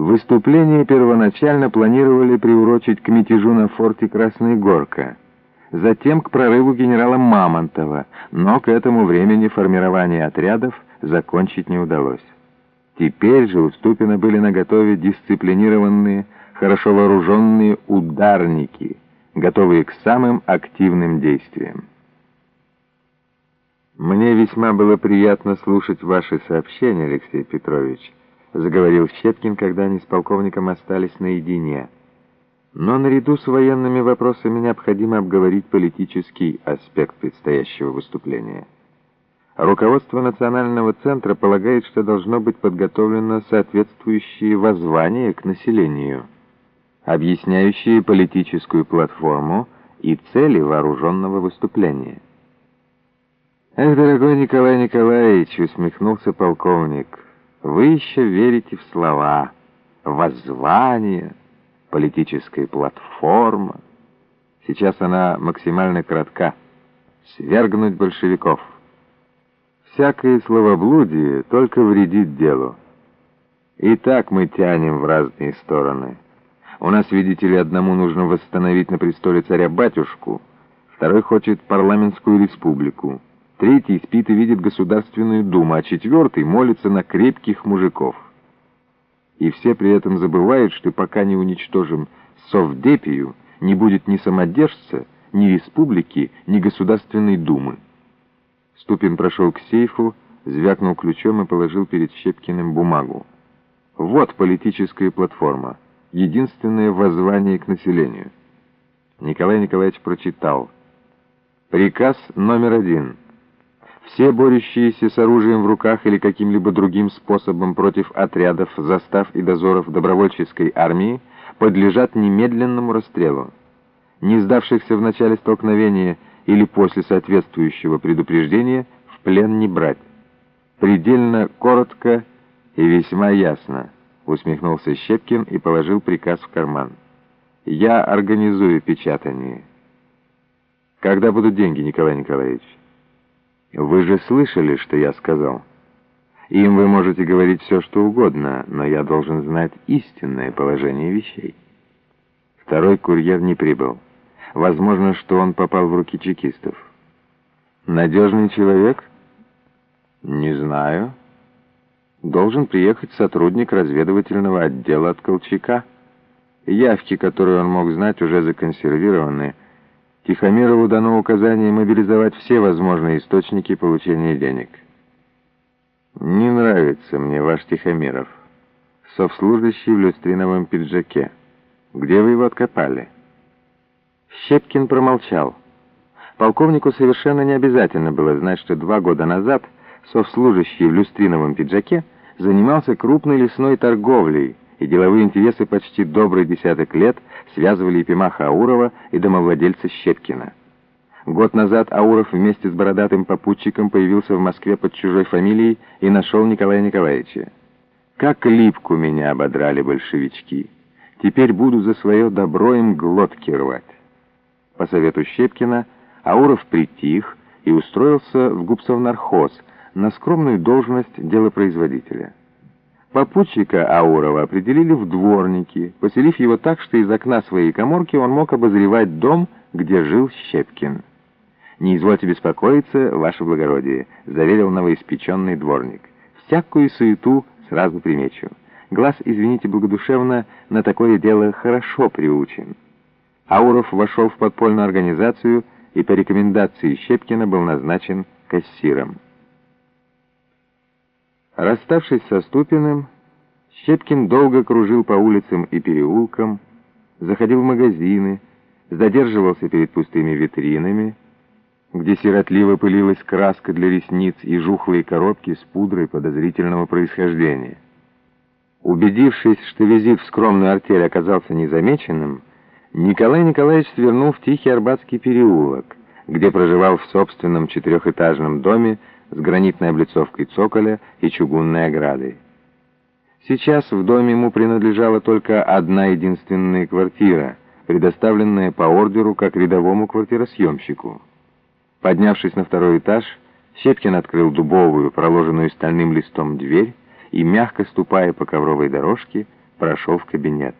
Выступление первоначально планировали приурочить к мятежу на форте Красная Горка, затем к прорыву генерала Мамонтова, но к этому времени формирование отрядов закончить не удалось. Теперь же у Ступина были наготове дисциплинированные, хорошо вооруженные ударники, готовые к самым активным действиям. «Мне весьма было приятно слушать ваши сообщения, Алексей Петрович», — заговорил Щеткин, когда они с полковником остались наедине. «Но наряду с военными вопросами необходимо обговорить политический аспект предстоящего выступления». Руководство Национального центра полагает, что должно быть подготовлено соответствующее воззвание к населению, объясняющее политическую платформу и цели вооруженного выступления. «Эх, дорогой Николай Николаевич!» — усмехнулся полковник. «Вы еще верите в слова, воззвание, политическая платформа. Сейчас она максимально кратка. Свергнуть большевиков». Всякое словоблудие только вредит делу. И так мы тянем в разные стороны. У нас, видите ли, одному нужно восстановить на престоле царя-батюшку, второй хочет парламентскую республику, третий спит и видит Государственную Думу, а четвертый молится на крепких мужиков. И все при этом забывают, что пока не уничтожим Совдепию, не будет ни самодержца, ни республики, ни Государственной Думы. Ступин прошел к сейфу, звякнул ключом и положил перед Щепкиным бумагу. Вот политическая платформа, единственное воззвание к населению. Николай Николаевич прочитал. Приказ номер один. Все борющиеся с оружием в руках или каким-либо другим способом против отрядов, застав и дозоров добровольческой армии подлежат немедленному расстрелу. Не сдавшихся в начале столкновения или после соответствующего предупреждения в плен не брать. Предельно коротко и весьма ясно, усмехнулся Щепкин и положил приказ в карман. Я организую печатание. Когда будут деньги, Николай Николаевич? Вы же слышали, что я сказал? Им вы можете говорить все, что угодно, но я должен знать истинное положение вещей. Второй курьер не прибыл. Возможно, что он попал в руки чекистов. Надежный человек? Не знаю. Должен приехать сотрудник разведывательного отдела от Колчака. Явки, которые он мог знать, уже законсервированы. Тихомирову дано указание мобилизовать все возможные источники получения денег. Не нравится мне ваш Тихомиров. Совслужащий в люстриновом пиджаке. Где вы его откопали?» Щепкин промолчал. Полковнику совершенно не обязательно было знать, что два года назад совслужащий в люстриновом пиджаке занимался крупной лесной торговлей, и деловые интересы почти добрый десяток лет связывали Епимаха Аурова и домовладельца Щепкина. Год назад Ауров вместе с бородатым попутчиком появился в Москве под чужой фамилией и нашел Николая Николаевича. Как липку меня ободрали большевички. Теперь буду за свое добро им глотки рвать. По совету Щепкина Ауров притих и устроился в губсовнархоз на скромную должность делопроизводителя. Попутчика Аурова определили в дворники, поселив его так, что из окна своей коморки он мог обозревать дом, где жил Щепкин. «Не извольте беспокоиться, ваше благородие», — заверил новоиспеченный дворник. «Всякую суету сразу примечу. Глаз, извините благодушевно, на такое дело хорошо приучен». Ауров вошел в подпольную организацию и по рекомендации Щепкина был назначен кассиром. Расставшись со Ступиным, Щепкин долго кружил по улицам и переулкам, заходил в магазины, задерживался перед пустыми витринами, где сиротливо пылилась краска для ресниц и жухлые коробки с пудрой подозрительного происхождения. Убедившись, что визит в скромную артель оказался незамеченным, Николай Николаевич свернул в Тихий Арбатский переулок, где проживал в собственном четырехэтажном доме с гранитной облицовкой цоколя и чугунной оградой. Сейчас в доме ему принадлежала только одна единственная квартира, предоставленная по ордеру как рядовому квартиросъемщику. Поднявшись на второй этаж, Щепкин открыл дубовую, проложенную стальным листом дверь и, мягко ступая по ковровой дорожке, прошел в кабинет.